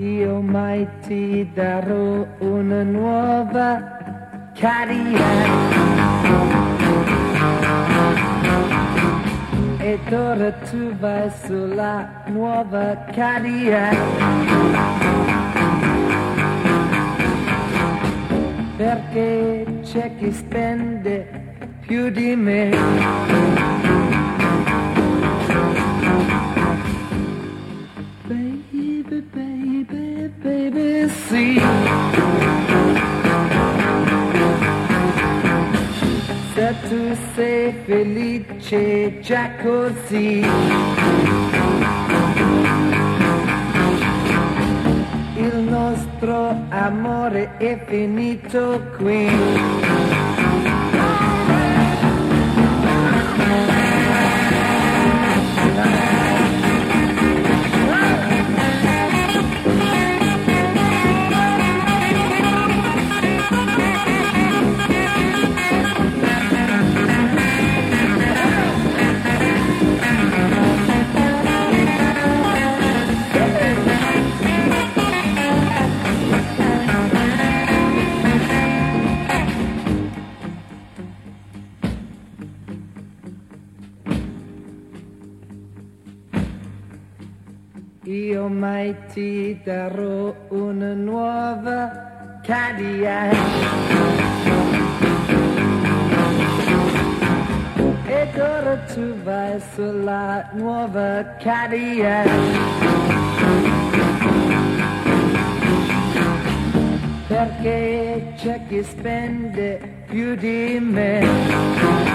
Io mai ti darò una nuova Cadillac. Ed ora tu vai sulla nuova Cadillac. Perché c'è chi spende più di me. Tu sei felice già così. Il nostro amore è finito qui. Io mai ti darò una nuova Cadillac. Ed ora tu vai sulla nuova Cadillac. Perché c'è chi spende più di me.